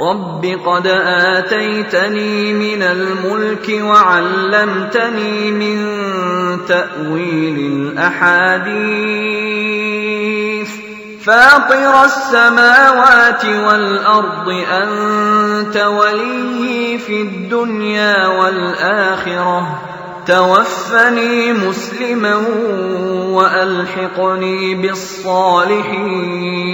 رب قد اتيتني من الملك وعلمتني من تاويل الاحاديث فاطر السماوات والارض انت وليي في الدنيا والاخره توفني مسلما والحقني بالصالحين